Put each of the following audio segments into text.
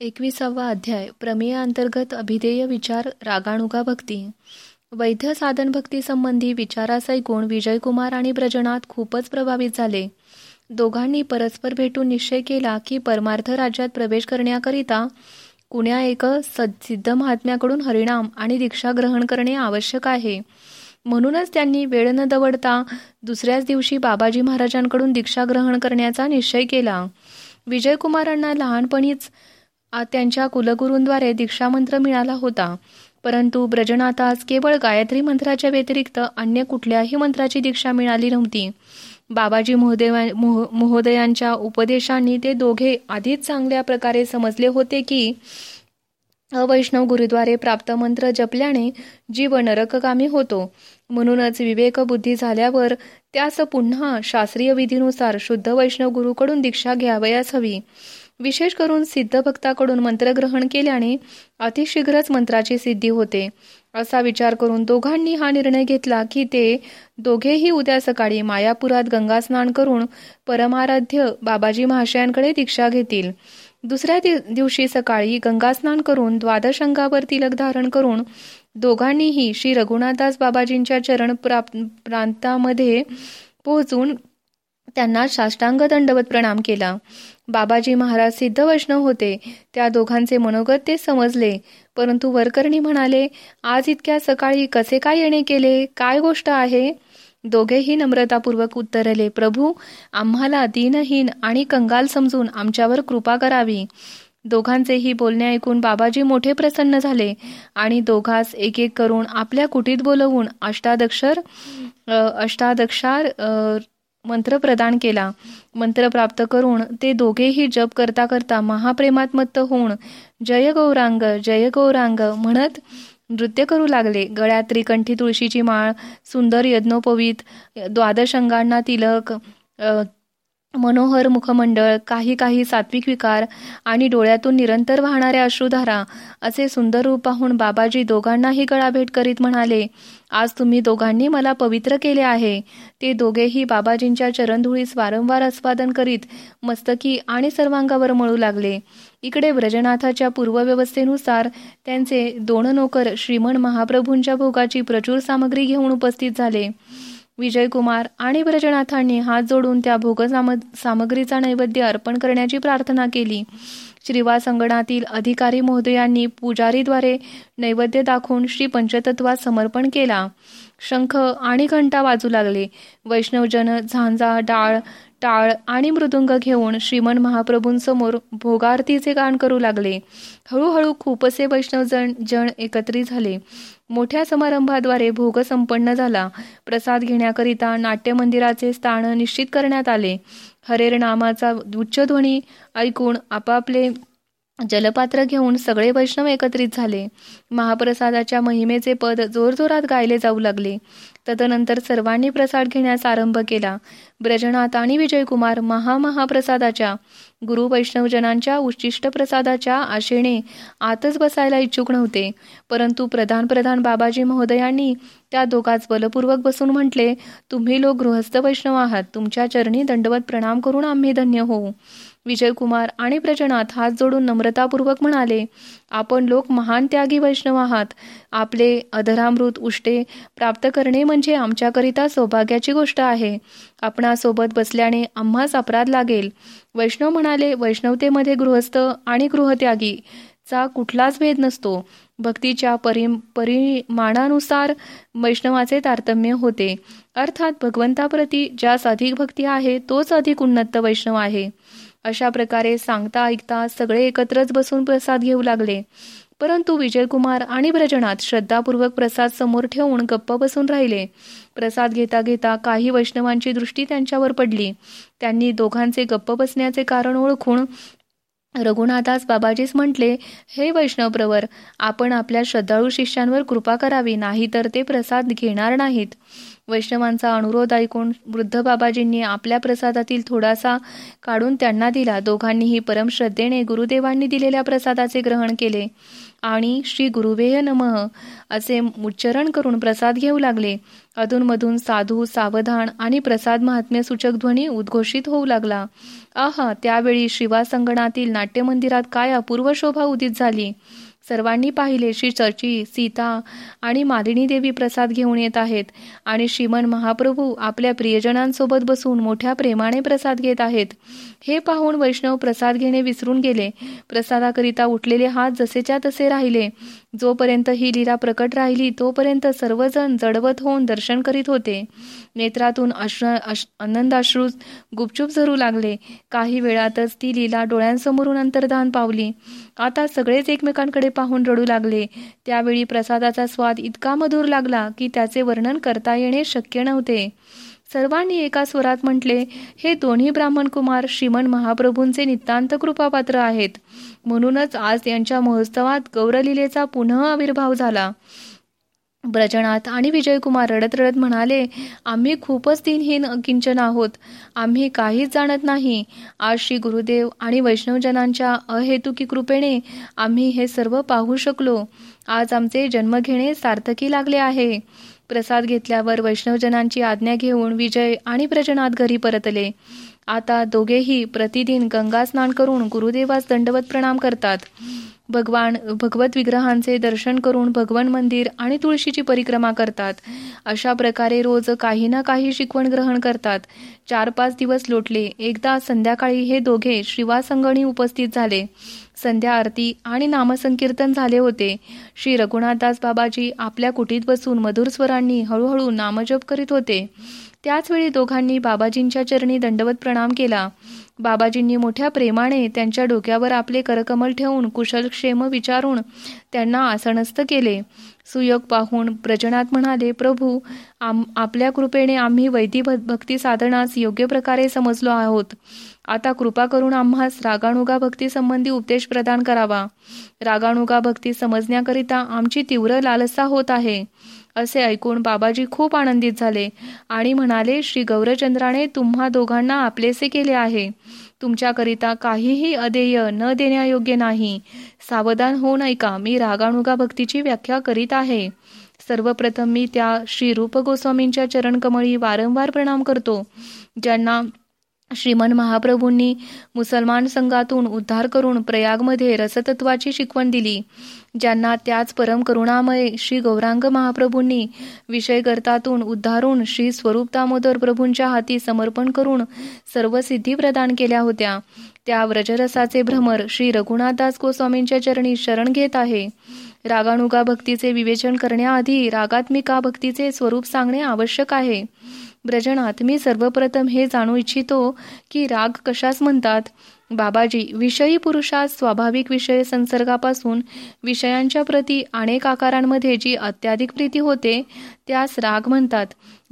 एकविसावा अध्याय. प्रमेय अंतर्गत अभिधेय विचार रागाणुगा भक्ती. वैद्य साधन भक्ती संबंधी विचारास विजयकुमार आणि ब्रजनाथ खूपच प्रभावित झाले. दोघांनी परस्पर भेटून निश्चय केला की परमार्थ राज्यात प्रवेश करण्याकरिता कुण्या एक सिद्ध महात्म्याकडून हरिणाम आणि दीक्षा ग्रहण करणे आवश्यक आहे. म्हणूनच त्यांनी वेळ न दवडता दुसऱ्याच दिवशी बाबाजी महाराजांकडून दीक्षा ग्रहण करण्याचा निश्चय केला. विजयकुमारांना लहानपणीच त्यांच्या कुलगुरूंद्वारे दीक्षामंत्र मिळाला होता. परंतु ब्रजनाथास केवळ गायत्री मंत्राच्या व्यतिरिक्त अन्य कुठल्याही मंत्राची दीक्षा मिळाली नव्हती. बाबाजी महोदय महोदयांच्या उपदेशांनी ते दोघे आधीच चांगल्या प्रकारे समजले होते की अवैष्णव गुरुद्वारे प्राप्त मंत्र जपल्याने जीव नरकगामी होतो. म्हणूनच विवेक बुद्धी झाल्यावर त्यास पुन्हा शास्त्रीय विधीनुसार शुद्ध वैष्णव गुरुकडून दीक्षा घ्यावयास हवी. विशेष करून सिद्ध भक्ताकडून मंत्रग्रहण केल्याने अतिशीघ्रच मंत्राची सिद्धी होते. असा विचार करून दोघांनी हा निर्णय घेतला की ते दोघेही उद्या सकाळी मायापुरात गंगा स्नान करून परमाराध्य बाबाजी महाशयांकडे दीक्षा घेतील. दुसऱ्या दिवशी सकाळी गंगास्नान करून द्वादशंगावर तिलक धारण करून दोघांनीही श्री रघुनाथदास बाबाजींच्या चरण प्रांतामध्ये पोहोचून त्यांना साष्टांग दंडवत प्रणाम केला. बाबाजी महाराज सिद्ध वैष्णव होते. त्या दोघांचे मनोगत ते समजले. परंतु वरकरणी म्हणाले आज इतक्या सकाळी कसे काय येणे केले? काय गोष्ट आहे? दोघेही नम्रतापूर्वक उत्तरले प्रभू आम्हाला दीनहीन आणि कंगाल समजून आमच्यावर कृपा करावी. दोघांचेही बोलणे ऐकून बाबाजी मोठे प्रसन्न झाले आणि दोघास एक एक करून आपल्या कुटीत बोलवून अष्टादक्षर अष्टादक्षार मंत्र प्रदान केला. मंत्र प्राप्त करून ते दोघेही जप करता करता महाप्रेमात मत्त होऊन जय गौरांग जय गौरांग म्हणत नृत्य करू लागले. गळ्यात त्रिकंठी तुळशीची माळ सुंदर यज्ञोपवीत द्वादशंगांना तिलक मनोहर मुखमंडळ काही काही सात्विक विकार आणि डोळ्यातून निरंतर वाहणाऱ्या अश्रुधारा असे सुंदर रूप पाहून बाबाजी दोघांनाही गळाभेट करीत म्हणाले आज तुम्ही दोघांनी मला पवित्र केले आहे. ते दोघेही बाबाजींच्या चरणधुळीस वारंवार आस्वादन करीत मस्तकी आणि सर्वांगावर मळू लागले. इकडे व्रजनाथाच्या पूर्वव्यवस्थेनुसार त्यांचे दोन नोकर श्रीमण महाप्रभूंच्या भोगाची प्रचूर सामग्री घेऊन उपस्थित झाले. विजयकुमार आणि ब्रजनाथांनी हात जोडून त्या भोग सामग्रीचा नैवेद्य अर्पण करण्याची प्रार्थना केली. श्रीवास अंगणातील अधिकारी महोदयांनी पुजारीद्वारे नैवेद्य दाखवून श्री पंचतत्वात समर्पण केला. शंख आणि घंटा वाजू लागले. वैष्णवजन झांजा डाळ टाळ आणि मृदुंग घेऊन श्रीमन महाप्रभूंसमोर भोगारतीचे गाण करू लागले. हळूहळू खूपसे वैष्णवजन जण एकत्रित झाले. मोठ्या समारंभाद्वारे भोग संपन्न झाला. प्रसाद घेण्याकरिता नाट्य मंदिराचे स्थान निश्चित करण्यात आले. हरेर नामाचा उच्चध्वनी ऐकून आपापले जलपात्र घेऊन सगळे वैष्णव एकत्रित झाले. महाप्रसादाच्या महिमेचे पद जोरजोरात गायले जाऊ लागले. तदनंतर सर्वांनी प्रसाद घेण्यास आरंभ केला. ब्रजनाथ आणि विजयकुमार महामहाप्रसादाच्या गुरु वैष्णवजनांच्या उच्चिष्ट प्रसादाच्या आशेने आतच बसायला इच्छुक नव्हते. परंतु प्रधान प्रधान बाबाजी महोदयांनी त्या दोघांच बलपूर्वक बसून म्हटले तुम्ही लोक गृहस्थ वैष्णव आहात. तुमच्या चरणी दंडवत प्रणाम करून आम्ही धन्य होऊ. विजयकुमार आणि प्रजनाथ हात जोडून नम्रतापूर्वक म्हणाले आपण लोक महान त्यागी वैष्णव आहात. आपले अधरामृत उष्टे प्राप्त करणे म्हणजे आमच्याकरिता सौभाग्याची गोष्ट आहे. आपणासोबत बसल्याने आम्हास अपराध लागेल. वैष्णव म्हणाले वैष्णवतेमध्ये गृहस्थ आणि गृहत्यागी चा कुठलाच भेद नसतो. भक्तीच्या परि परिमाणानुसार वैष्णवाचे तारतम्य होते. अर्थात भगवंताप्रती ज्यास अधिक भक्ती आहे तोच अधिक उन्नत वैष्णव आहे. अशा प्रकारे सांगता ऐकता सगळे एकत्रच बसून प्रसाद घेऊ लागले. परंतु विजयकुमार आणि भ्रजनात श्रद्धापूर्वक प्रसाद समोर ठेवून गप्प बसून राहिले. प्रसाद घेता घेता काही वैष्णवांची दृष्टी त्यांच्यावर पडली. त्यांनी दोघांचे गप्प बसण्याचे कारण ओळखून रघुनाथास बाबाजीस म्हटले हे वैष्णव प्रवर आपण आपल्या श्रद्धाळू शिष्यांवर कृपा करावी नाही तर ते प्रसाद घेणार नाहीत. वैष्णवांचा अनुरोध ऐकून वृद्ध बाबाजींनी आपल्या प्रसादातील थोडासा काढून त्यांना दिला. दोघांनीही परमश्रद्धेने गुरुदेवांनी दिलेल्या प्रसादाचे ग्रहण केले. आणि श्री गुरुवेय नमः असे उच्चारण करून प्रसाद घेऊ लागले. अधूनमधून साधू सावधान आणि प्रसाद महात्म्य सूचक ध्वनी उद्घोषित होऊ लागला. आहा त्यावेळी शिवा संगणातील नाट्यमंदिरात काय अपूर्व शोभा उदित झाली? सर्वांनी पाहिले श्री चर्ची सीता आणि मालिनी देवी प्रसाद घेऊन येत आहेत. आणि श्रीमन महाप्रभू आपल्या प्रियजनांसोबत बसून मोठ्या प्रेमाने प्रसाद घेत आहेत. हे पाहून वैष्णव प्रसाद घेणे विसरून गेले. प्रसादाकरिता उठलेले हात जसेच्या तसे राहिले. जोपर्यंत ही लीला प्रकट राहिली तोपर्यंत सर्वजण जडवत होऊन दर्शन करीत होते. नेत्रातून अश्र आनंदाश्रू गुपचूप झरू लागले. काही वेळातच ती लीला डोळ्यांसमोरून अंतर्धान पावली. आता सगळेच एकमेकांकडे पाहून रडू लागले. त्यावेळी प्रसादाचा स्वाद इतका मधुर लागला की त्याचे वर्णन करता येणे शक्य नव्हते. सर्वांनी एका स्वरात म्हटले हे दोन्ही ब्राह्मण कुमार श्रीमन महाप्रभूंचे नितांत कृपापात्र आहेत. म्हणूनच आज यांच्या महोत्सवात गौरलीलेचा पुनः आविर्भाव झाला. ब्रजनाथ आणि विजयकुमार रडत रडत म्हणाले आम्ही खूपच दिनहीन किंचन आहोत. आम्ही काहीच जाणत नाही. आज श्री गुरुदेव आणि वैष्णवजनांच्या अहेतुकी कृपेने आम्ही हे सर्व पाहू शकलो. आज आमचे जन्म घेणे सार्थकी लागले आहे. प्रसाद घेतल्यावर वैष्णवजनांची आज्ञा घेऊन विजय आणि प्रजनात घरी परतले. आता दोघेही प्रतिदिन गंगा स्नान करून गुरुदेवास दंडवत प्रणाम करतात. भगवान भगवत विग्रहांचे दर्शन करून भगवन मंदिर आणि तुळशीची परिक्रमा करतात. अशा प्रकारे रोज काही ना काही शिकवण ग्रहण करतात. चार पाच दिवस लोटले. एकदा संध्याकाळी हे दोघे श्रीवासंगणी उपस्थित झाले. संध्या आरती आणि नामसंकीर्तन झाले होते. श्री रघुनाथदास बाबाजी आपल्या कुटीत बसून मधुर स्वरांनी हळूहळू नामजप करीत होते. त्याचवेळी दोघांनी बाबाजींच्या चरणी दंडवत प्रणाम केला. बाबाजींनी मोठ्या प्रेमाने त्यांच्या डोक्यावर आपले करकमल ठेवून कुशलक्षेम विचारून त्यांना आसनस्थ केले. सुयोग पाहून प्रजनात म्हणाले प्रभू आम आपल्या कृपेने आम्ही वैदी भक्ती साधनास योग्य प्रकारे समजलो आहोत. आता कृपा करून आम्हास रागानुगा भक्ती संबंधी उपदेश प्रदान करावा. रागानुगा भक्ती समजण्याकरिता आमची तीव्र लालसा होत आहे. असे ऐकून बाबाजी खूप आनंदित झाले. आणि म्हणाले श्री गौरचंद्राने तुम्हा दोघांना आपलेसे केले आहे. तुमच्याकरिता काहीही अदेय न देण्यायोग्य नाही. सावधान होऊ ऐका मी रागानुगा भक्तीची व्याख्या करीत आहे. सर्वप्रथम मी त्या श्री रूप गोस्वामींच्या चरणकमळी वारंवार प्रणाम करतो. ज्यांना श्रीमन महाप्रभूंनी मुसलमान संघातून उद्धार करून प्रयागमध्ये रसतत्वाची शिकवण दिली ज्यांना त्याच परम करुणामय श्री गौरांग महाप्रभूंनी विषय गर्तातून उद्धारून श्री स्वरूप दामोदर प्रभूंच्या हाती समर्पण करून सर्व सिद्धी प्रदान केल्या होत्या. त्या व्रजरसाचे भ्रमर श्री रघुनाथदास गोस्वामींच्या चरणी शरण घेत आहे. रागानुगा भक्तीचे विवेचन करण्याआधी रागात्मिका भक्तीचे स्वरूप सांगणे आवश्यक आहे. ब्रजनात मी सर्वप्रथम हे जाणू इच्छितो की राग कशास म्हणतात? बाबाजी विषयी पुरुषात स्वाभाविक विषय संसर्गापासून विषयांच्या प्रती अनेक आकारांमध्ये जी अत्याधिक प्रीती होते त्यास राग म्हणतात.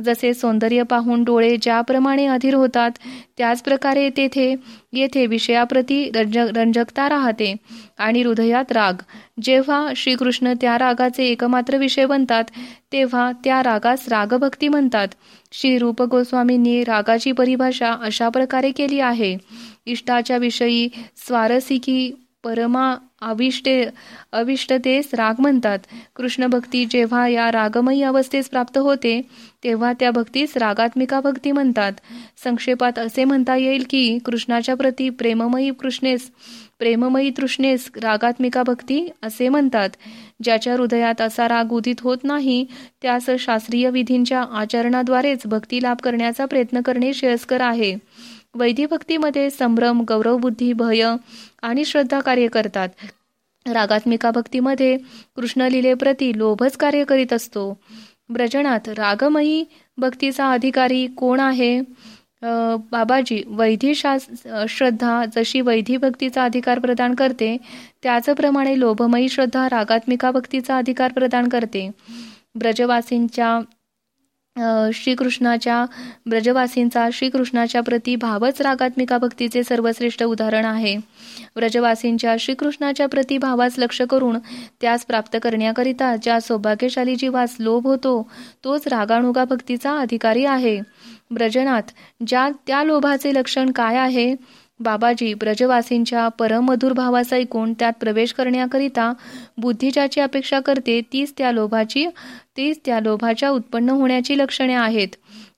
जसे सौंदर्य पाहून डोळे ज्याप्रमाणे अधीर होतात त्याचप्रकारे तेथे येथे विषयाप्रती रंज रंजकता राहते आणि हृदयात राग. जेव्हा श्रीकृष्ण त्या रागाचे एकमात्र विषय बनतात तेव्हा त्या रागास रागभक्ती म्हणतात. श्री रूप गोस्वामींनी रागाची परिभाषा अशा प्रकारे केली आहे. इष्टाच्या विषयी स्वारसिकी परमा अविष्टे अविष्टतेस राग म्हणतात. कृष्ण भक्ती जेव्हा या रागमयी अवस्थेस प्राप्त होते तेव्हा त्या भक्तीस रागात्मिका भक्ती म्हणतात. संक्षेपात असे म्हणता येईल की कृष्णाच्या प्रती प्रेममयी कृष्णेस प्रेममयी तृष्णेस रागात्मिका भक्ती असे म्हणतात. ज्याच्या हृदयात असा राग उदित होत नाही त्यास शास्त्रीय विधींच्या आचरणाद्वारेच भक्ती लाभ करण्याचा प्रयत्न करणे श्रेयस्कर आहे. वैधी भक्तीमध्ये संभ्रम गौरवबुद्धी भय आणि श्रद्धा कार्य करतात. रागात्मिका भक्तीमध्ये कृष्णलीलेप्रती लोभच कार्य करीत असतो. ब्रजनात रागमयी भक्तीचा अधिकारी कोण आहे? बाबाजी वैधी श्रद्धा जशी वैधी भक्तीचा अधिकार प्रदान करते त्याचप्रमाणे लोभमयी श्रद्धा रागात्मिका भक्तीचा अधिकार प्रदान करते. ब्रजवासींच्या श्रीकृष्णाच्या ब्रजवासींचा श्रीकृष्णाच्या प्रती भावच रागात्मिका भक्तीचे सर्वश्रेष्ठ उदाहरण आहे. ब्रजवासींच्या श्रीकृष्णाच्या प्रती भावास लक्ष करून त्यास प्राप्त करण्याकरिता ज्या सौभाग्यशाली जीवास लोभ होतो तोच रागानुगा भक्तीचा अधिकारी आहे. ब्रजनाथ ज्या त्या लोभाचे लक्षण काय आहे? बाबाजी ब्रजवासींच्या परमधुर भावाचा ऐकून त्यात प्रवेश करण्याकरिता बुद्धी ज्याची अपेक्षा करते तीच त्या लोभाची तीच त्या लोभाच्या उत्पन्न होण्याची लक्षणे आहेत.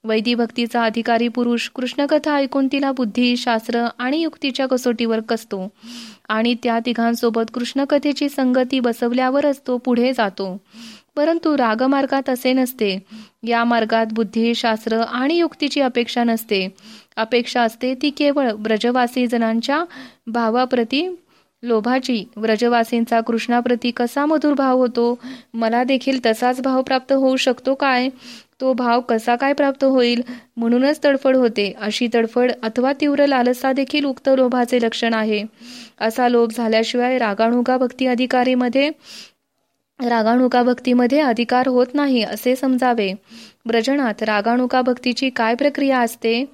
वैदी भक्तीचा अधिकारी पुरुष कृष्णकथा ऐकून तिला बुद्धी शास्त्र आणि युक्तीच्या कसोटीवर कसतो आणि त्या तिघांसोबत कृष्णकथेची संगती बसवल्यावरच तो पुढे जातो. परंतु रागमार्गात असे नसते. या मार्गात बुद्धी शास्त्र आणि युक्तीची अपेक्षा नसते. अपेक्षा असते ती केवळ ब्रजवासी जणांच्या भावाप्रती लोभाची. व्रजवासींचा कृष्णाप्रती कसा मधुर भाव होतो? मला देखील तसाच भाव प्राप्त होऊ शकतो काय? तो भाव कसा काय प्राप्त होईल? म्हणूनच तडफड होते. अशी तडफड अथवा तीव्र लालसा देखील उक्त लोभाचे लक्षण आहे. असा लोभ झाल्याशिवाय रागाणुगा भक्ती अधिकारीमध्ये रागाणुका भक्तीमध्ये अधिकार होत नाही असे समजावे. ब्रजनात रागाणुका भक्तीची काय प्रक्रिया असते?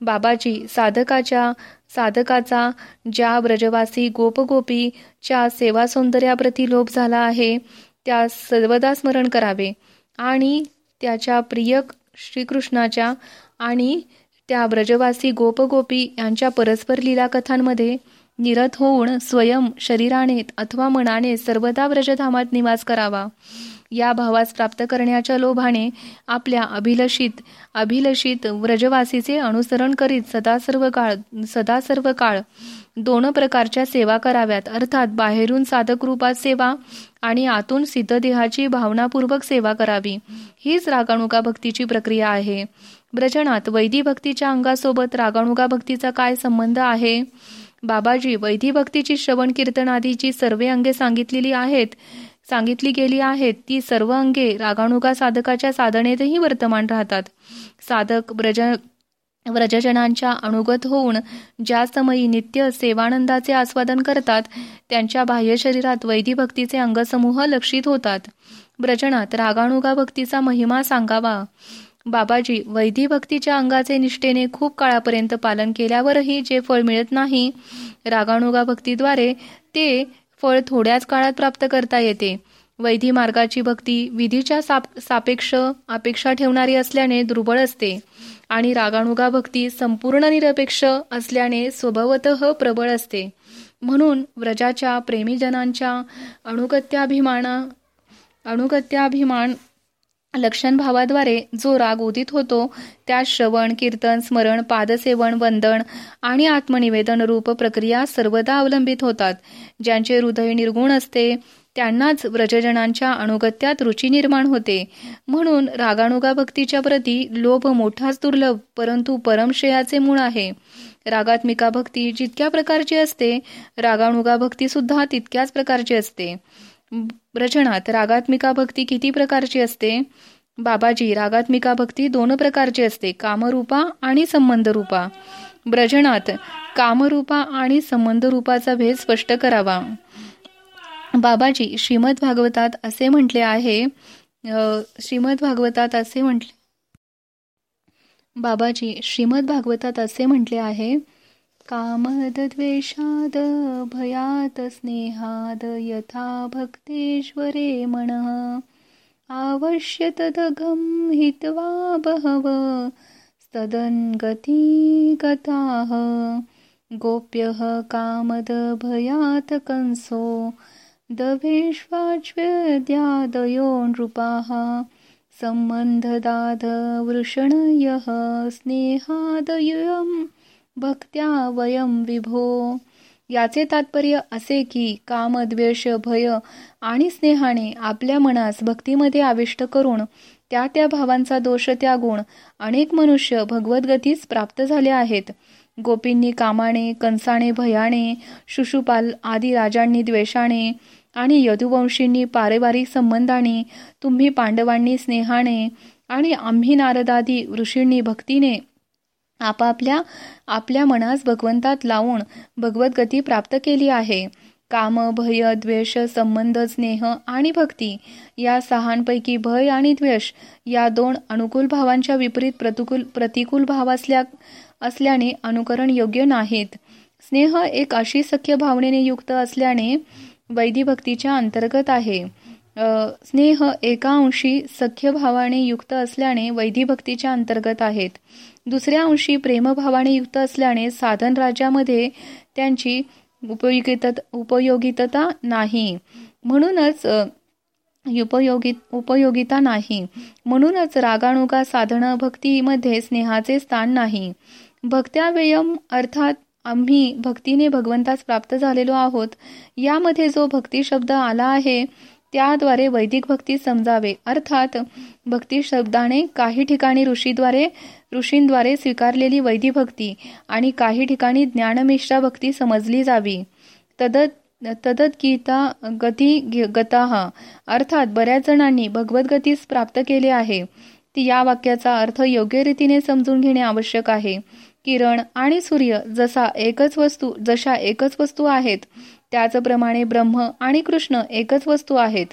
बाबाजी साधकाच्या साधकाचा ज्या ब्रजवासी गोपगोपीच्या सेवा सौंदर्याप्रती लोभ झाला आहे त्या सर्वदा स्मरण करावे. आणि त्याच्या प्रिय श्रीकृष्णाच्या आणि त्या ब्रजवासी गोपगोपी यांच्या परस्पर लीला कथांमध्ये निरत होऊन स्वयं शरीराने अथवा मनाने सर्वदा व्रजधामात निवास करावा. या भावास प्राप्त करण्याच्या लोभाने आपल्या अभिलषित अभिलषित व्रजवासीचे अनुसरण करीत सदा सर्व काळ सदा सर्व काळ दोन प्रकारच्या सेवा कराव्यात. अर्थात बाहेरून साधक रूपात सेवा आणि आतून सिद्धदेहाची भावनापूर्वक सेवा करावी. हीच रागाणुका भक्तीची प्रक्रिया आहे. ब्रजनात वैदी भक्तीच्या अंगासोबत रागाणुका भक्तीचा काय संबंध आहे? बाबाजी वैधी भक्तीची श्रवण कीर्तन आदीची सर्व अंगे सांगितलेली आहेत सांगितली गेली आहेत ती सर्व अंगे रागाणुगा साधकाच्या साधनेतही वर्तमान राहतात. साधक ब्रज व्रजजनांच्या अनुगत होऊन ज्या समयी नित्य सेवानंदाचे आस्वादन करतात त्यांच्या बाह्य शरीरात वैधी भक्तीचे अंगसमूह लक्षित होतात. ब्रजनात रागाणुगा भक्तीचा महिमा सांगावा. बाबाजी वैधी भक्तीच्या अंगाचे निष्ठेने खूप काळापर्यंत पालन केल्यावरही जे फळ मिळत नाही रागाणुगा भक्तीद्वारे ते फळ थोड्याच काळात प्राप्त करता येते. वैधी मार्गाची भक्ती विधीच्या साप सापेक्ष अपेक्षा ठेवणारी असल्याने दुर्बळ असते आणि रागाणुगा भक्ती संपूर्ण निरपेक्ष असल्याने स्वभावत प्रबळ असते. म्हणून व्रजाच्या प्रेमीजनांच्या अणुगत्याभिमाना अणुगत्याभिमान लक्षण भावाद्वारे जो राग उदित होतो त्या श्रवण कीर्तन स्मरण पादसेवन वंदन आणि आत्मनिवेदन रूप प्रक्रिया सर्वदा अवलंबित होतात. ज्यांचे हृदय निर्गुण असते त्यांनाच व्रजजनांच्या अनुगत्यात रुची निर्माण होते. म्हणून रागाणुगा भक्तीच्या प्रती लोभ मोठाच दुर्लभ परंतु परमश्रेयाचे मूळ आहे. रागात्मिका भक्ती जितक्या प्रकारची असते रागाणुगा भक्ती सुद्धा तितक्याच प्रकारची असते. रचनात रागात्मिका भक्ती किती प्रकारची असते? बाबाजी रागात्मिका भक्ती दोन प्रकारची असते कामरूपा आणि संबंध रूपा ब्रजनात कामरूपा आणि संबंध रूपाचा भेद स्पष्ट करावा. बाबाजी श्रीमद भागवतात असे म्हटले आहे श्रीमद भागवतात असे म्हटले बाबाजी श्रीमद भागवतात असे म्हटले आहे कामदद्वेषाद भयात स्नेहाद यथा भक्तेश्वरे मन आवश्य तदघं हित्वा बहव गती गताः गोप्यः कामदभयात् कंसो दभेष्वाच्वेद्यादयो नृपाः सम्बन्धदाध वृषणयः स्नेहादयम् भक्त्या वयम विभो. याचे तात्पर्य असे की काम द्वेष भय आणि स्नेहाने आपल्या मनास भक्तीमध्ये आविष्ट करून त्या त्या भावांचा दोष त्यागून अनेक मनुष्य भगवद्गतीस प्राप्त झाले आहेत. गोपींनी कामाने कंसाने भयाने शुशुपाल आदी राजांनी द्वेषाने आणि यदुवंशींनी पारिवारिक संबंधाने तुम्ही पांडवांनी स्नेहाने आणि आम्ही नारदादी ऋषींनी भक्तीने आपापल्या आपल्या मनास भगवंतात लावून भगवतगती प्राप्त केली आहे. काम भय द्वेष संबंध स्नेह आणि भक्ती या सहांपैकी भय आणि द्वेष या दोन अनुकूल भावांच्या विपरीत प्रतिकूल प्रतिकूल भाव असल्या असल्याने अनुकरण योग्य नाहीत. स्नेह एक अशी सख्य भावनेने युक्त असल्याने वैदिभक्तीच्या अंतर्गत आहे. स्नेह एका अंशी सख्य भावाने युक्त असल्याने वैदिभक्तीच्या अंतर्गत आहेत. दुसऱ्या अंशी प्रेमभावाने युक्त असल्याने साधन राज्यामध्ये त्यांची उपयोगित उपयोगितता नाही. म्हणूनच उपयोगित उपयोगिता नाही. म्हणूनच रागानुगा साधन भक्तीमध्ये स्नेहाचे स्थान नाही. भक्त्या व्ययम अर्थात आम्ही भक्तीने भगवंतास प्राप्त झालेलो आहोत. यामध्ये जो भक्ती शब्द आला आहे त्याद्वारे वैदिक भक्ती समजावे. अर्थात भक्ती शब्दाने काही ठिकाणी ऋषीद्वारे ऋषींद्वारे स्वीकारलेली वैदिक भक्ती आणि काही ठिकाणी ज्ञानमिश्रा भक्ती समजली जावी. तदत तदत गीता गती गताहा अर्थात बऱ्याच जणांनी भगवद्गतीस प्राप्त केले आहे. ती या वाक्याचा अर्थ योग्य रीतीने समजून घेणे आवश्यक आहे. किरण आणि सूर्य जसा एकच वस्तू जशा एकच वस्तू आहेत त्याचप्रमाणे ब्रह्म आणि कृष्ण एकच वस्तू आहेत.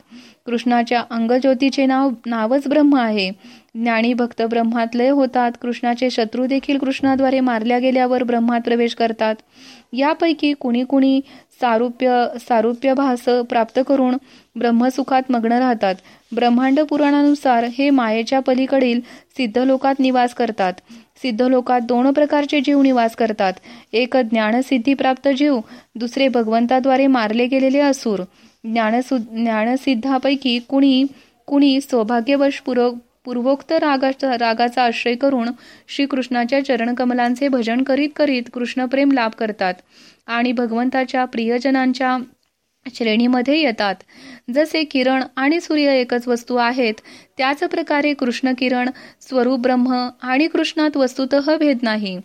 कृष्णाच्या अंगज्योतीचे नाव नावच ब्रह्म आहे. ज्ञानी भक्त ब्रह्मात लय होतात. कृष्णाचे शत्रू देखील कृष्णाद्वारे मारल्या गेल्यावर ब्रह्मात प्रवेश करतात. यापैकी कुणी कुणी सारुप्य सारुप्य भास प्राप्त करून ब्रह्मसुखात मग्न राहतात. ब्रह्मांड पुराणानुसार हे मायेच्या पलीकडील सिद्ध लोकात निवास करतात. सिद्ध लोकात दोन प्रकारचे जीव निवास करतात. एक ज्ञानसिद्धी प्राप्त जीव दुसरे भगवंताद्वारे मारले गेलेले असुर. ज्ञानसु ज्ञानसिद्धापैकी कुणी कुणी सौभाग्यवश पूर्व पूर्वोक्त रागाचा रागाचा आश्रय करून श्रीकृष्णाच्या चरणकमलांचे भजन करीत करीत कृष्णप्रेम लाभ करतात. आणि भगवंताच्या प्रियजनांच्या श्रेणीमध्ये येतात. जसे किरण आणि सूर्य एकच वस्तू आहेत त्याच प्रकारे कृष्ण किरण स्वरूप ब्रह्म आणि कृष्णात वस्तुत भेद नाही.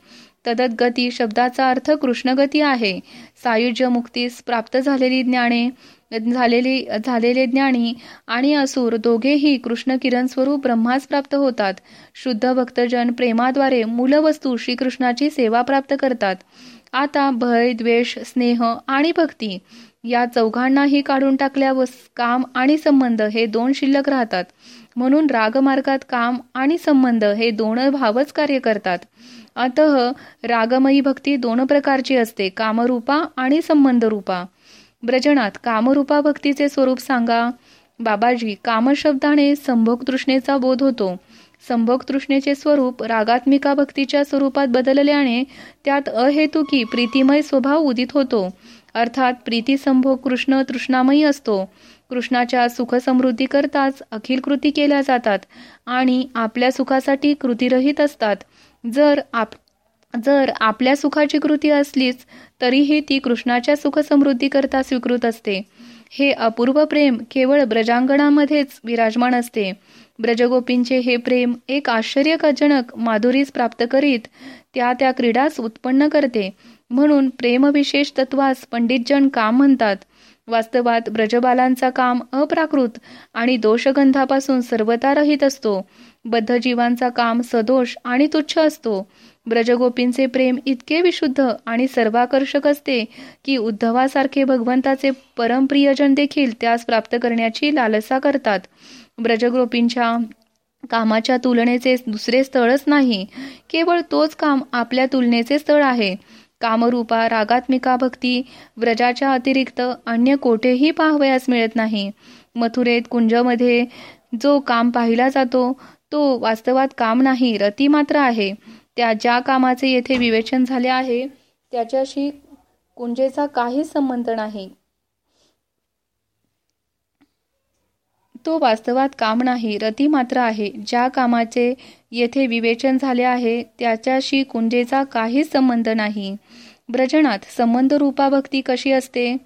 तदत गती शब्दाचा अर्थ कृष्णगती आहे. सायुज्य मुक्तीस प्राप्त झालेली ज्ञाने झालेली झालेले ज्ञानी आणि असुर दोघेही कृष्ण किरण स्वरूप ब्रह्मास प्राप्त होतात. शुद्ध भक्तजन प्रेमाद्वारे मूलवस्तू श्रीकृष्णाची सेवा प्राप्त करतात. आता भय द्वेष स्नेह आणि भक्ती या चौघांनाही काढून टाकल्यावर काम आणि संबंध हे दोन शिल्लक राहतात. म्हणून रागमार्गात काम आणि संबंध हे दोन भावच कार्य करतात. अत रागमयी भक्ती दोन प्रकारची असते कामरूपा आणि संबंध रूपा ब्रजनात कामरूपा भक्तीचे स्वरूप सांगा. बाबाजी कामशब्दाने संभोग तृष्णेचा बोध होतो. संभोग तृष्णेचे स्वरूप रागात्मिका भक्तीच्या स्वरूपात बदलल्याने त्यात अहेतुकी प्रीतिमय स्वभाव उदित होतो. अर्थात प्रीती संभोग कृष्ण तृष्णामयी असतो. कृष्णाच्या सुखसमृद्धी करताच अखिल कृती केल्या जातात आणि आपल्या सुखासाठी कृतीरहित असतात. जर आप जर आपल्या सुखाची कृती असलीच तरीही ती कृष्णाच्या सुखसमृद्धी करता स्वीकृत असते. हे अपूर्व प्रेम केवळ ब्रजांगणामध्येच विराजमान असते. ब्रजगोपींचे हे प्रेम एक आश्चर्यजनक माधुरीस प्राप्त करीत त्या त्या क्रीडास उत्पन्न करते. म्हणून प्रेमविशेष तत्वास पंडितजन काम म्हणतात. वास्तवात ब्रजबालांचा काम अप्राकृत आणि दोषगंधापासून सर्वता रहित असतो. बद्धजीवांचा काम सदोष आणि तुच्छ असतो. ब्रजगोपींचे प्रेम इतके विशुद्ध आणि सर्वाकर्षक असते की उद्धवासारखे भगवंताचे परमप्रियजन देखील त्यास प्राप्त करण्याची लालसा करतात. ब्रजगोपींच्या कामाच्या तुलनेचे दुसरे स्थळच नाही. केवळ तोच काम आपल्या तुलनेचे स्थळ आहे. कामरूपा रागात्मिका भक्ती व्रजाच्या अतिरिक्त अन्य कोठेही पाहावयास मिळत नाही. मथुरेत कुंजमध्ये जो काम पाहिला जातो तो वास्तवात काम नाही रती मात्र आहे. त्या ज्या कामाचे येथे विवेचन झाले आहे त्याच्याशी कुंजेचा काही संबंध नाही. तो वास्तवात काम नाही रती मात्र आहे. ज्या कामाचे येथे विवेचन झाले आहे त्याच्याशी कुंजेचा काहीच संबंध नाही. ब्रजनात संबंध रूपा भक्ती कशी असते?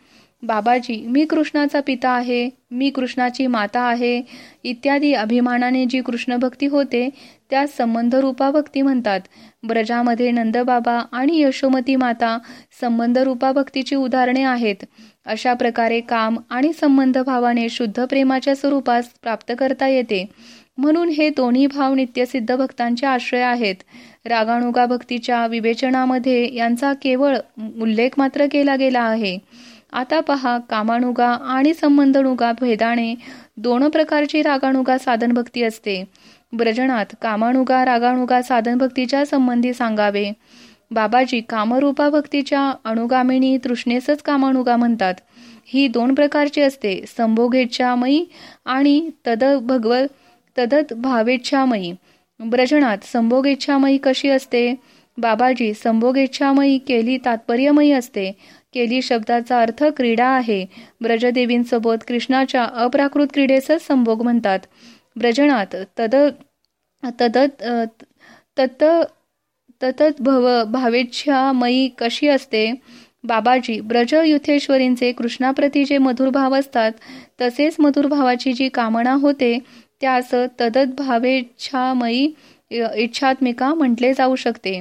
बाबाजी मी कृष्णाचा पिता आहे मी कृष्णाची माता आहे. इत्यादी अभिमानाने जी कृष्ण भक्ती होते त्या संबंध रूपा भक्ती म्हणतात. ब्रजामध्ये नंदबाबा आणि यशोमती माता संबंध रूपा भक्तीची उदाहरणे आहेत. अशा प्रकारे काम आणि संबंध भावाने शुद्ध प्रेमाच्या स्वरूपास प्राप्त करता येते. म्हणून हे दोन्ही भाव नित्यसिद्ध भक्तांचे आश्रय आहेत. रागाणुगा भक्तीच्या विवेचनामध्ये यांचा केवळ उल्लेख मात्र केला गेला आहे. आता पहा कामानुगा आणि संबंधणुगा भेदाने दोन प्रकारची रागानुगा साधन भक्ती असते. ब्रजनात कामानुगा रागानुगा साधन भक्तीच्या संबंधी सांगावे. बाबाजी कामरूपा भक्तीच्या अनुगामिनी तृष्णेसच कामानुगा म्हणतात. ही दोन प्रकारची असते. संभोगेच्छामयी आणि तद भगव तदत भावेच्छामयी ब्रजनात संभोगेच्छामयी कशी असते? बाबाजी संभोगेच्छामयी केली तात्पर्यमयी असते. केली शब्दाचा अर्थ क्रीडा आहे. ब्रजदेवींसोबत कृष्णाच्या अप्राकृत क्रीडेसच संभोग म्हणतात. ब्रजनात तद तदत तत ततत भव भावेच्छामयी कशी असते? बाबाजी ब्रज युथेश्वरींचे कृष्णाप्रती जे मधुर भाव असतात तसेच मधुर भावाची जी कामना होते त्यास तदत भावेच्छामयी इच्छात्मिका म्हटले जाऊ शकते.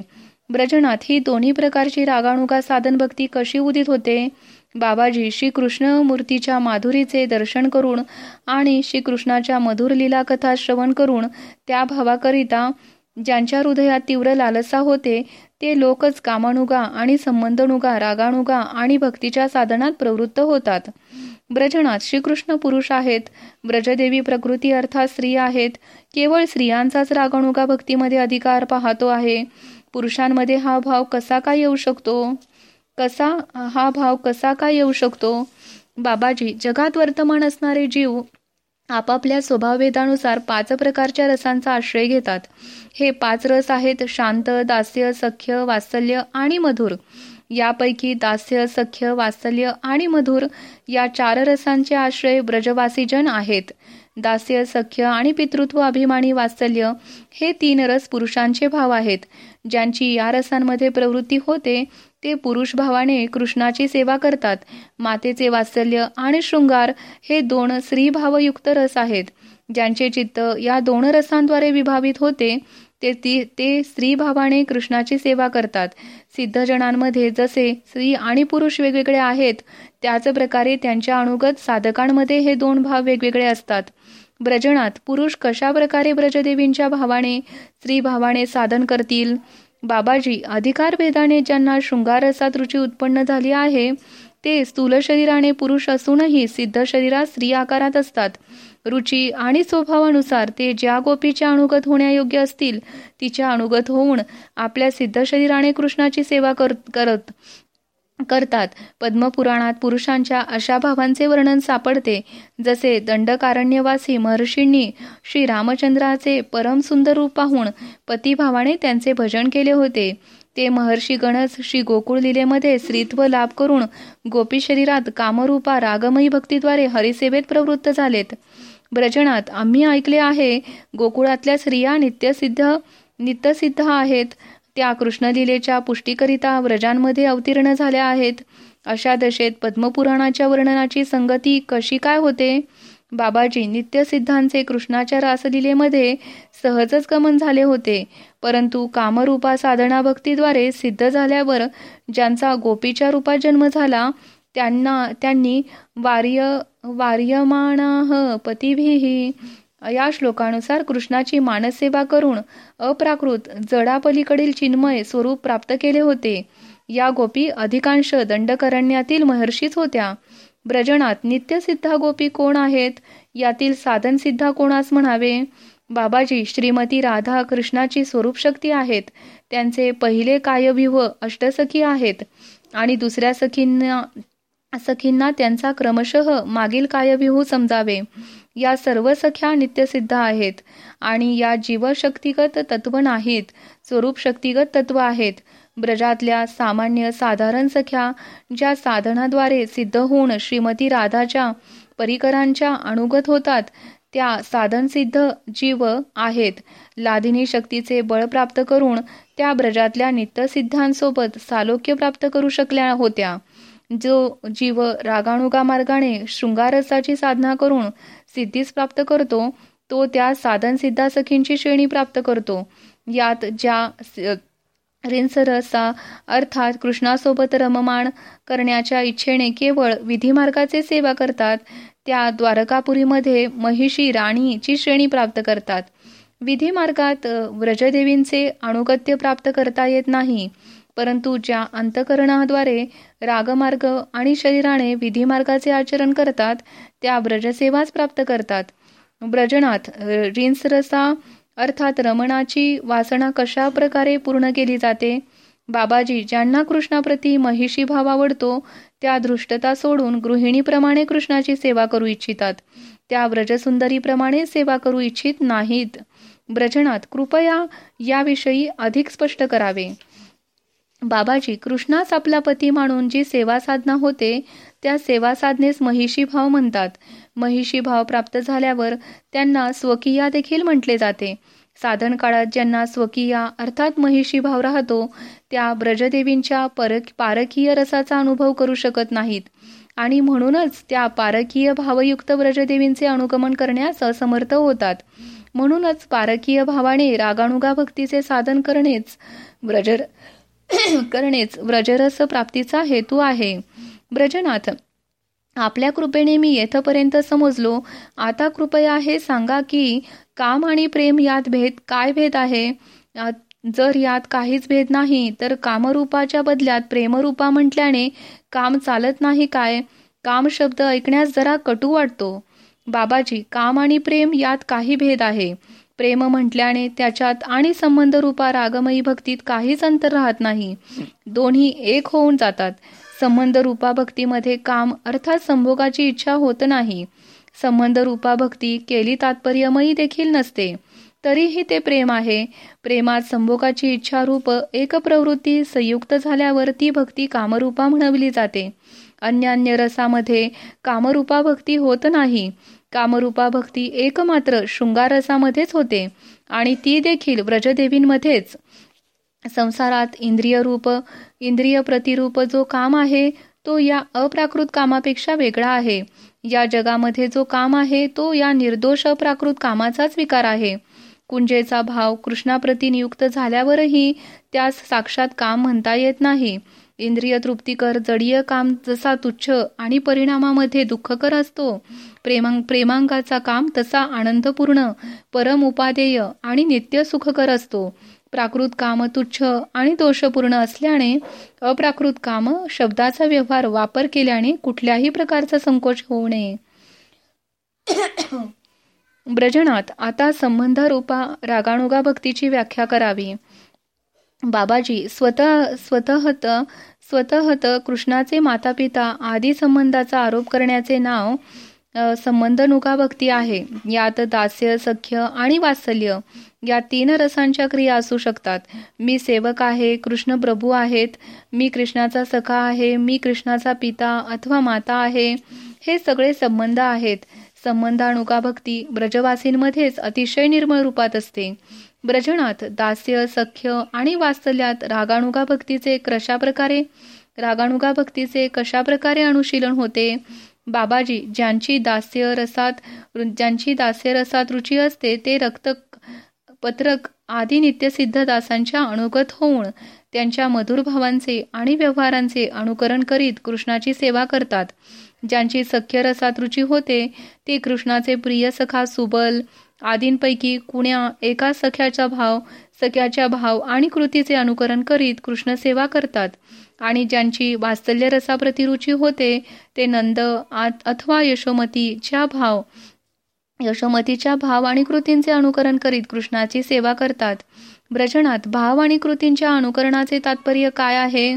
ब्रजनाथ ही दोन्ही प्रकारची रागाणुका साधन भक्ती कशी उदित होते? बाबाजी श्रीकृष्ण मूर्तीच्या माधुरीचे दर्शन करून आणि श्रीकृष्णाच्या मधुर लीला कथा श्रवण करून त्या भावाकरिता ज्यांच्या हृदयात तीव्र लालसा होते ते लोकच कामानुगा आणि संबंधनुगा रागानुगा आणि भक्तीच्या साधनात प्रवृत्त होतात. ब्रजनात श्रीकृष्ण पुरुष आहेत. ब्रजदेवी प्रकृती अर्थात स्त्री आहेत. केवळ स्त्रियांचाच रागानुगा भक्तीमध्ये अधिकार पाहतो आहे. पुरुषांमध्ये हा भाव कसा काय येऊ शकतो? कसा हा भाव कसा काय येऊ शकतो? बाबाजी जगात वर्तमान असणारे जीव आपापल्या स्वभावभेदानुसार पाच प्रकारच्या रसांचा आश्रय घेतात. हे पाच रस आहेत शांत दास्य सख्य वात्सल्य आणि मधुर. यापैकी दास्य सख्य वात्सल्य आणि मधुर या चार रसांचे आश्रय ब्रजवासीजन आहेत. दास्य सख्य आणि पितृत्व अभिमानी वात्सल्य हे तीन रस पुरुषांचे भाव आहेत. ज्यांची या रसांमध्ये प्रवृत्ती होते ते पुरुष भावाने कृष्णाची सेवा करतात. मातेचे वात्सल्य आणि शृंगार हे दोन स्त्रीभावयुक्त रस आहेत. ज्यांचे चित्त या दोन रसांद्वारे विभावित होते ते ती ते स्त्रीभावाने कृष्णाची सेवा करतात. सिद्धजनांमध्ये जसे स्त्री आणि पुरुष वेगवेगळे आहेत त्याच प्रकारे त्यांच्या अनुगत साधकांमध्ये हे दोन भाव वेगवेगळे असतात. ब्रजनात पुरुष कशा प्रकारे ब्रजदेवींच्या भावाने स्त्री भावाने साधन करतील? बाबाजी अधिकार भेदाने ज्यांना शृंगारसात रुची उत्पन्न झाली आहे ते स्थूल शरीराने पुरुष असूनही सिद्ध शरीरात स्त्री आकारात असतात. रुची आणि स्वभावानुसार ते ज्या गोपीच्या अनुगत होण्यायोग्य असतील तिच्या अनुगत होऊन आपल्या सिद्ध शरीराने कृष्णाची सेवा करत करतात. पद्मपुराणात पुरुषांच्या अशा भावांचे वर्णन सापडते जसे दंडकारण्यवासी महर्षींनी श्री रामचंद्राचे परम सुंदर रूप पाहून पतिभावाने त्यांचे भजन केले होते. ते महर्षी गणच श्री गोकुळ लिलेमध्ये स्त्रीत्व लाभ करून गोपी शरीरात कामरूपा रागमयी भक्तीद्वारे हरिसेवेत प्रवृत्त झालेत. ब्रजनात आम्ही ऐकले आहे गोकुळातल्या स्त्रिया नित्यसिद्ध नित्यसिद्ध आहेत. त्या कृष्णलीलेच्या पुष्टीकरिता व्रजांमध्ये अवतीर्ण झाल्या आहेत. अशा दशेत पद्मपुराणाच्या वर्णनाची संगती कशी काय होते? बाबाजी नित्यसिद्धांचे कृष्णाच्या रासलीलेमध्ये सहजच गमन झाले होते परंतु कामरूपा साधना भक्तीद्वारे सिद्ध झाल्यावर ज्यांचा गोपीच्या रूपात जन्म झाला त्यांना त्यांनी वार्य वार्यमाणाह पतिभिही या श्लोकानुसार कृष्णाची मानससेवा करून अप्राकृत जडापलीकडील चिन्मय स्वरूप प्राप्त केले होते. या गोपी अधिकांश दंडकरण्यातील महर्षीच होत्या. ब्रजनात नित्यसिद्धा गोपी कोण आहेत? यातील साधन सिद्धा कोणास म्हणावे? बाबाजी श्रीमती राधा कृष्णाची स्वरूप शक्ती आहेत. त्यांचे पहिले कायव्यूह अष्टसखी आहेत. आणि दुसऱ्या सखींना सखींना त्यांचा क्रमशः मागील कायविहू समजावे. या सर्व सख्या नित्यसिद्ध आहेत आणि या जीवशक्तिगत तत्व नाहीत स्वरूप शक्तिगत तत्व आहेत. ब्रजातल्या सामान्य साधारण सख्या ज्या साधनाद्वारे सिद्ध होऊन श्रीमती राधाच्या परिकरांच्या अनुगत होतात त्या साधनसिद्ध जीव आहेत. लादिनी शक्तीचे बळ प्राप्त करून त्या ब्रजातल्या नित्यसिद्धांसोबत सालोक्य प्राप्त करू शकल्या होत्या. जो जीव रागाणुगा मार्गाने शृंगारसाची साधना करून सिद्धीस प्राप्त करतो तो त्या साधन सिद्धा सखींची श्रेणी प्राप्त करतो. यात ज्या रिंसरसा अर्थात कृष्णासोबत रममाण करण्याच्या इच्छेने केवळ विधिमार्गाचे सेवा करतात त्या द्वारकापुरीमध्ये महिषी राणीची श्रेणी प्राप्त करतात. विधीमार्गात व्रजदेवींचे अनुगत्य प्राप्त करता येत नाही. परंतु ज्या अंतकरणाद्वारे रागमार्ग आणि शरीराने विधिमार्गाचे आचरण करतात त्या ब्रजसेवाच प्राप्त करतात. ब्रजनाथ रिंसरसा अर्थात रमणाची वासना कशा प्रकारे पूर्ण केली जाते? बाबाजी ज्यांना कृष्णाप्रती महिषी भाव आवडतो त्या दृष्टता सोडून गृहिणीप्रमाणे कृष्णाची सेवा करू इच्छितात. त्या व्रजसुंदरीप्रमाणे सेवा करू इच्छित नाहीत. ब्रजनाथ कृपया याविषयी अधिक स्पष्ट करावे. बाबाजी कृष्णाच आपला पती मानून जी सेवा साधना होते त्या सेवा साधनेस महिषी भाव म्हणतात. महिषी भाव प्राप्त झाल्यावर त्यांना स्वकीया देखील म्हटले जाते. साधन काळात ज्यांना स्वकीया अर्थात महिषी भाव राहतो त्या ब्रजदेवींच्या परक पारकीय रसाचा अनुभव करू शकत नाहीत. आणि म्हणूनच त्या पारकीय भावयुक्त ब्रजदेवींचे अनुगमन करण्यास असमर्थ होतात. म्हणूनच पारकीय भावाने रागानुगा भक्तीचे साधन करणेच ब्रज करणेच व्रजरस प्राप्तीचा हेतू आहे. ब्रजनाथ आपल्या कृपेने मी येथपर्यंत समजलो. आता कृपया हे सांगा की काम आणि प्रेम यात भेद काय भेद आहे? जर यात काहीच भेद नाही तर कामरूपाच्या बदल्यात प्रेमरूपा म्हटल्याने काम चालत नाही काय? काम शब्द ऐकण्यास जरा कटू वाटतो. बाबाजी काम आणि प्रेम यात काही भेद आहे. प्रेम म्हटल्याने त्याच्यात आणि संबंध रूपा रागमयी भक्तीत काहीच अंतर राहत नाही. दोन्ही एक होऊन जातात. संबंध रूपा भक्तीमध्ये काम अर्थात संभोगाची इच्छा होत नाही. संबंध रूपा भक्ती केली तात्पर्यमयी देखील नसते. तरीही ते प्रेम आहे. प्रेमात संभोगाची इच्छा रूप एक प्रवृत्ती संयुक्त झाल्यावर ती भक्ती कामरूपा म्हणवली जाते. अन्य अन्य रसामध्ये कामरूपा भक्ती होत नाही. कामरूपा भक्ती एकमात्र शृंगारसामध्येच होते आणि ती देखील व्रजदेवींमध्येच. संसारात इंद्रिय रूप इंद्रिय प्रतिरूप जो काम आहे तो या अप्राकृत कामापेक्षा वेगळा आहे. या जगामध्ये जो काम आहे तो या निर्दोष अप्राकृत कामाचाच विकार आहे. कुंजेचा भाव कृष्णाप्रती नियुक्त झाल्यावरही त्यास साक्षात काम म्हणता येत नाही. इंद्रिय तृप्तीकर जडीय काम जसा तुच्छ आणि परिणामामध्ये दुःखकर असतो. प्रेमां प्रेमांकाचा काम तसा आनंदपूर्ण परम उपादेय आणि नित्य सुखकर असतो. प्राकृत काम तुच्छ आणि दोषपूर्ण असल्याने अप्राकृत काम शब्दाचा व्यवहार वापर केल्याने कुठल्याही प्रकारचा संकोच होऊ नये. ब्रजनात आता संबंध रूपा रागानुगा भक्तीची व्याख्या करावी. बाबाजी स्वतः स्वतःत स्वतःत कृष्णाचे माता पिता आदी संबंधाचा आरोप करण्याचे नाव संबंध नुकाभक्ती आहे. यात दास्य सख्य आणि वात्सल्य या तीन रसांच्या क्रिया असू शकतात. मी सेवक आहे कृष्ण प्रभू आहेत मी कृष्णाचा सखा आहे मी कृष्णाचा पिता अथवा माता आहे हे सगळे संबंध आहेत. संबंधानुका भक्ती ब्रजवासींमध्येच अतिशय निर्मळ रूपात असते. ब्रजनात दास्य सख्य आणि वास्तल्यात रागाणुगा भक्तीचे कशा प्रकारे रागानुगा भक्तीचे कशा प्रकारे अनुशीलन होते? बाबाजी ज्यांची दास्य रसात ज्यांची दास्य रसात रुची असते ते रक्त पत्रक आदी नित्यसिद्ध दासांच्या अनुगत होऊन त्यांच्या मधुर भावांचे आणि व्यवहारांचे अनुकरण करीत कृष्णाची सेवा करतात. ज्यांची सख्य रसात रुची होते ते कृष्णाचे प्रिय सखा सुबल आदींपैकी कुण्या एका सख्याचा भाव सख्याच्या भाव आणि कृतीचे अनुकरण करीत कृष्ण सेवा करतात. आणि ज्यांची वात्सल्य रसाप्रती रुची होते ते नंद अथवा यशोमतीच्या भाव यशोमतीच्या भाव आणि कृतींचे अनुकरण करीत कृष्णाची सेवा करतात. ब्रजनात भाव आणि कृतींच्या अनुकरणाचे तात्पर्य काय आहे?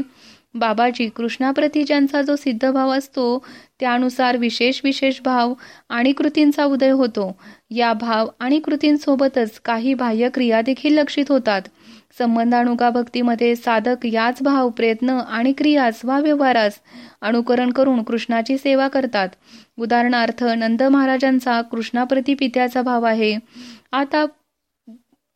बाबाजी कृष्णाप्रती ज्यांचा जो सिद्ध भाव असतो त्यानुसार विशेष विशेष भाव आणि कृतींचा उदय होतो. या भाव आणि कृतींसोबतच काही बाह्य क्रिया देखील लक्षित होतात. संबंधानुगा भक्तीमध्ये साधक याच भाव प्रयत्न आणि क्रियास वा व्यवहारास अनुकरण करून कृष्णाची सेवा करतात. उदाहरणार्थ नंद महाराजांचा कृष्णाप्रती पित्याचा भाव आहे. आता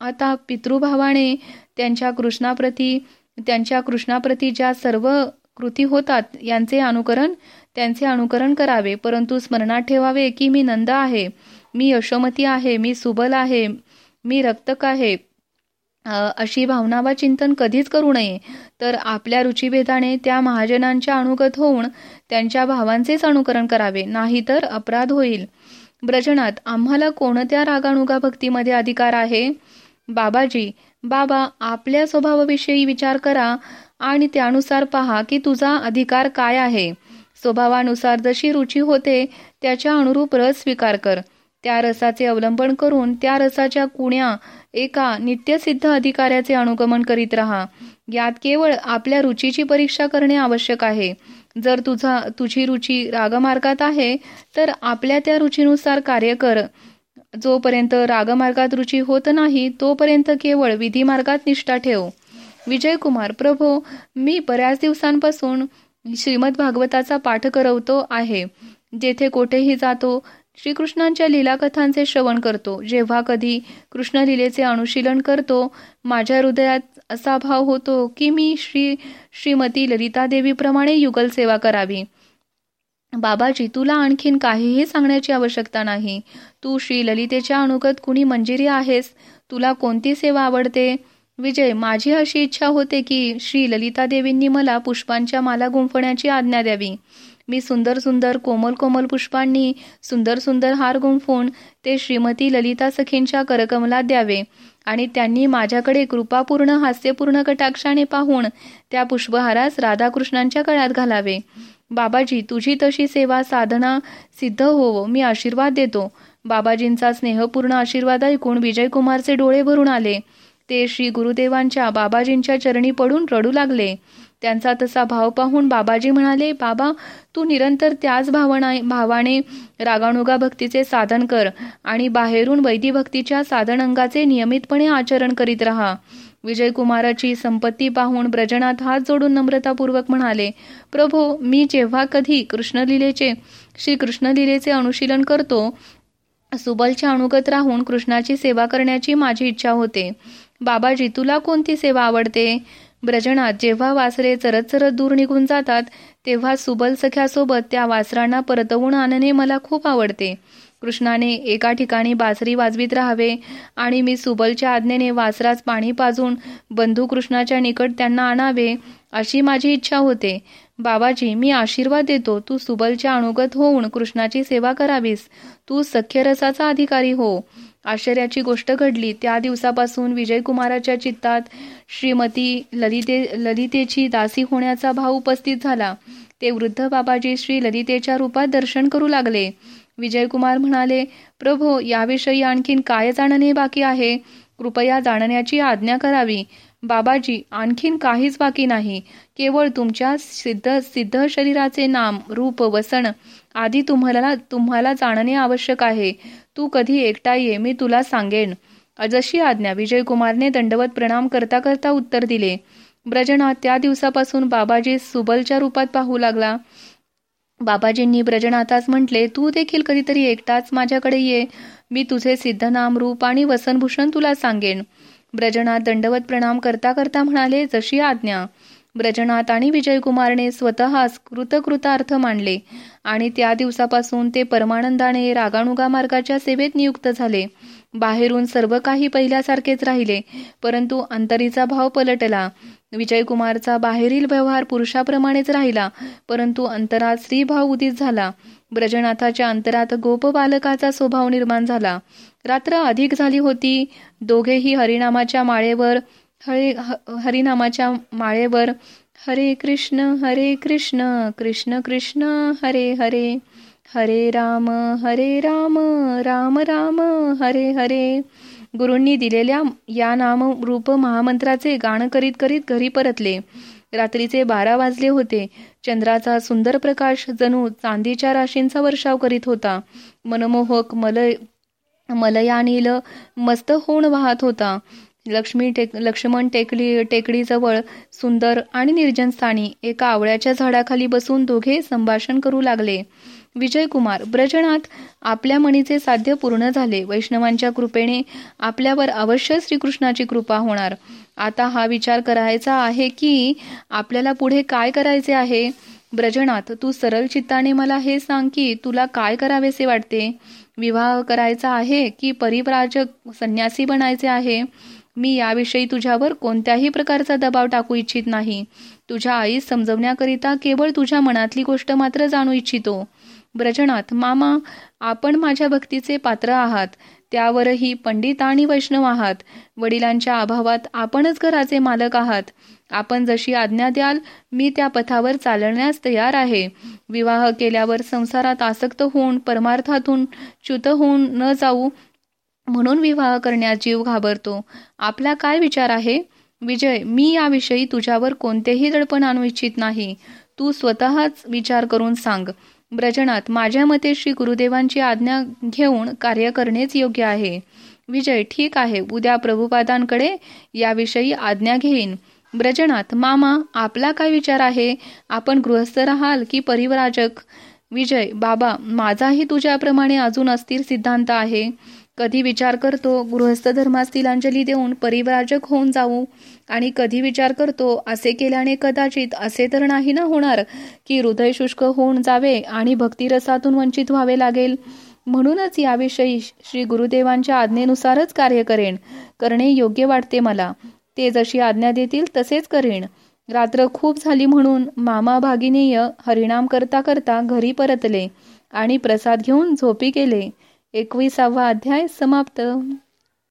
आता पितृभावाने त्यांच्या कृष्णाप्रती त्यांच्या कृष्णाप्रती ज्या सर्व कृती होतात यांचे अनुकरण त्यांचे अनुकरण करावे परंतु स्मरणात ठेवावे की मी नंद आहे. मी यशोमती आहे मी सुबल आहे मी रक्तक आहे. अशी भावना वा चिंतन कधीच करू नये. तर आपल्या रुचिभेदाने त्या महाजनांच्या अनुगत होऊन त्यांच्या भावांचेच अनुकरण करावे नाहीतर अपराध होईल. ब्रजनात आम्हाला कोणत्या रागानुगा भक्तीमध्ये अधिकार आहे? बाबाजी बाबा आपल्या स्वभावाविषयी विचार करा आणि त्यानुसार पहा की तुझा अधिकार काय आहे. स्वभावानुसार जशी रुची होते त्याच्या अनुरूप रस स्वीकार कर. त्या रसाचे अवलंबन करून त्या रसाच्या कुण्या एका नित्यसिद्ध अधिकाऱ्याचे अनुगमन करीत राहा. यात केवळ आपल्या रुचीची परीक्षा करणे आवश्यक आहे. जर तुझा तुझी रुची रागमार्गात आहे तर आपल्या त्या रुचीनुसार कार्य कर. जोपर्यंत रागमार्गात रुची होत नाही तोपर्यंत केवळ विधी मार्गात निष्ठा ठेव. विजयकुमार प्रभो मी बऱ्याच दिवसांपासून श्रीमद भागवताचा पाठ करवतो आहे. जेथे कोठेही जातो श्रीकृष्णांच्या लीलाकथांचे श्रवण करतो. जेव्हा कधी कृष्णलीलेचे अनुशीलन करतो माझ्या हृदयात असा भाव होतो की मी श्री श्रीमती ललिता देवीप्रमाणे युगल सेवा करावी. बाबाजी तुला आणखीन काहीही सांगण्याची आवश्यकता नाही. तू श्री ललितेच्या अनुगत कुणी मंजिरी आहेस? तुला कोणती सेवा आवडते? विजय माझी अशी इच्छा होते की श्री ललिता देवींनी मला पुष्पांच्या माला गुंफण्याची आज्ञा द्यावी. मी सुंदर सुंदर कोमल कोमल पुष्पांनी सुंदर सुंदर हार गुंफून ते श्रीमती ललिता सखींच्या करकमलात द्यावे. आणि त्यांनी माझ्याकडे कृपापूर्ण हास्यपूर्ण कटाक्षाने पाहून त्या पुष्पहारास राधाकृष्णांच्या कळ्यात घालावे. बाबाजी तुझी तशी सेवा साधना सिद्ध होवो मी आशीर्वाद देतो. बाबाजींचा स्नेहपूर्ण आशीर्वाद ऐकून विजयकुमारचे डोळे भरून आले. ते श्री गुरुदेवांच्या बाबाजींच्या चरणी पडून रडू लागले. त्यांचा तसा भाव पाहून बाबाजी म्हणाले बाबा तू निरंतर त्याच भावना भावाने रागानुगा भक्तीचे साधन कर आणि बाहेरून वैदी भक्तीच्या साधन अंगाचे नियमितपणे आचरण करीत राहा. विजयकुमाराची संपत्ती पाहून ब्रजनाथ हात जोडून नम्रतापूर्वक म्हणाले प्रभो मी जेव्हा कधी कृष्णलीलेचे श्री कृष्णलीलेचे अनुशीलन करतो सुबलच्या अनुगत राहून कृष्णाची सेवा करण्याची माझी इच्छा होते. बाबाजी तुला कोणती सेवा आवडते? ब्रजनात जेव्हा वासरे चरत चरत दूर निघून जातात तेव्हा सुबल सख्यासोबत त्या वासरांना परतवून आणणे मला खूप आवडते. कृष्णाने एका ठिकाणी बासरी वाजवीत राहावे आणि मी सुबलच्या आज्ञेने वासरास पाणी पाजून बंधू कृष्णाच्या निकट त्यांना आणावे अशी माझी इच्छा होते. बाबाजी मी आशीर्वाद देतो तू सुबलच्या अनुगत होऊन कृष्णाची सेवा करावीस. तू सख्यरसाचा अधिकारी हो. आश्चर्याची गोष्ट घडली. त्या दिवसापासून विजयकुमाराच्या चित्तात श्रीमती ललिते ललितेची दासी होण्याचा भाव उपस्थित झाला. ते वृद्ध बाबाजी श्री ललितेच्या रूपात दर्शन करू लागले. विजयकुमार म्हणाले प्रभो याविषयी आणखीन काय जाणणे बाकी आहे? कृपया जाणण्याची आज्ञा करावी. बाबाजी आणखीन काहीच बाकी नाही. केवळ तुमच्या सिद्ध सिद्ध शरीराचे नाम रूप वसन आधी तुम्हाला तुम्हाला जाणणे आवश्यक आहे. तू कधी एकटा ये मी तुला सांगेन. जशी आज्ञा विजयकुमारने दंडवत प्रणाम करता करता उत्तर दिले. ब्रजनाथ त्या दिवसापासून बाबाजी सुबलच्या रूपात पाहू लागला. बाबाजींनी ब्रजनाथास म्हटले तू देखील कधीतरी एकटाच माझ्याकडे ये. मी तुझे सिद्धनाम रूप आणि वसनभूषण तुला सांगेन. ब्रजनाथ दंडवत प्रणाम करता करता म्हणाले जशी आज्ञा. ब्रजनाथ आणि विजयकुमारने स्वतःच कृतकृतार्थ मांडले आणि त्या दिवसापासून ते परमानंदाने रागानुगा मार्गाच्या सेवेत नियुक्त झाले. बाहेरून सर्व काही पहिल्यासारखेच राहिले परंतु अंतरीचा भाव पलटला. विजयकुमारचा बाहेरील व्यवहार पुरुषाप्रमाणेच राहिला परंतु अंतरात स्त्रीभाव उदित झाला. ब्रजनाथाच्या अंतरात गोप बालकाचा स्वभाव निर्माण झाला. रात्र अधिक झाली होती दोघेही हरिनामाच्या माळेवर हरे हरिनामाच्या माळेवर हरे कृष्ण हरे कृष्ण कृष्ण कृष्ण हरे हरे. हरे राम हरे राम राम राम हरे हरे. गुरूंनी दिलेल्या या नाम रूप महामंत्राचे गाणं करीत करीत घरी परतले. रात्रीचे बारा वाजले होते. चंद्राचा सुंदर प्रकाश जणू चांदीच्या राशींचा वर्षाव करीत होता. मनमोहक मलय मलयानील मस्त होऊन वाहत होता. लक्ष्मी टेक लक्ष्मण टेकडी टेकडीजवळ सुंदर आणि निर्जन स्थानी एका आवळ्याच्या झाडाखाली बसून दोघे संभाषण करू लागले. विजयकुमार ब्रजनाथ आपल्या मणीचे साध्य पूर्ण झाले. वैष्णवांच्या कृपेने आपल्यावर अवश्य श्रीकृष्णाची कृपा होणार. आता हा विचार करायचा आहे की आपल्याला पुढे काय करायचे आहे? ब्रजनाथ तू सरळ चित्ताने मला हे सांग की तुला काय करावेसे वाटते? विवाह करायचा आहे की परिप्राजक संन्यासी बनायचे आहे? मी याविषयी तुझ्यावर कोणत्याही प्रकारचा दबाव टाकू इच्छित नाही. तुझ्या आईस समजवण्याकरिता केवळ तुझ्या मनातली गोष्ट मात्र जाणू इच्छितो. ब्रजनाथ मामा आपण माझ्या भक्तीचे पात्र आहात. त्यावरही पंडित आणि वैष्णव आहात. वडिलांच्या अभावात आपणच घराचे मालक आहात. आपण जशी आज्ञा द्याल मी त्या पथावर चालण्यास तयार आहे. विवाह केल्यावर संसारात आसक्त होऊन परमार्थातून च्युत होऊन न जाऊ म्हणून विवाह करण्यात जीव घाबरतो. आपला काय विचार आहे? विजय मी याविषयी तुझ्यावर कोणतेही दडपण आणू इच्छित नाही. तू स्वतःच विचार करून सांग. ब्रजनात माझ्या मते श्री गुरुदेवांची आज्ञा घेऊन कार्य करणेच योग्य आहे. विजय ठीक आहे. उद्या प्रभुपादांकडे याविषयी आज्ञा घेईन. ब्रजनाथ मामा आपला काय विचार आहे? आपण गृहस्थ राहाल की परिवराजक? विजय बाबा माझाही तुझ्याप्रमाणे अजून अस्थिर सिद्धांत आहे. कधी विचार करतो गृहस्थ धर्मास तिलांजली देऊन परिवराजक होऊन जाऊ. आणि कधी विचार करतो असे केल्याने कदाचित असे तर नाही ना होणार की हृदय शुष्क होऊन जावे आणि भक्तिरसातून वंचित व्हावे लागेल. म्हणूनच याविषयी श्री गुरुदेवांच्या आज्ञेनुसारच कार्य करेन. करणे योग्य वाटते मला. ते जशी आज्ञा देतील तसेच करेन. रात्र खूप झाली म्हणून मामा भागिनेय हरिणाम करता करता घरी परतले आणि प्रसाद घेऊन झोपी केले एकविसावा अध्याय समाप्त.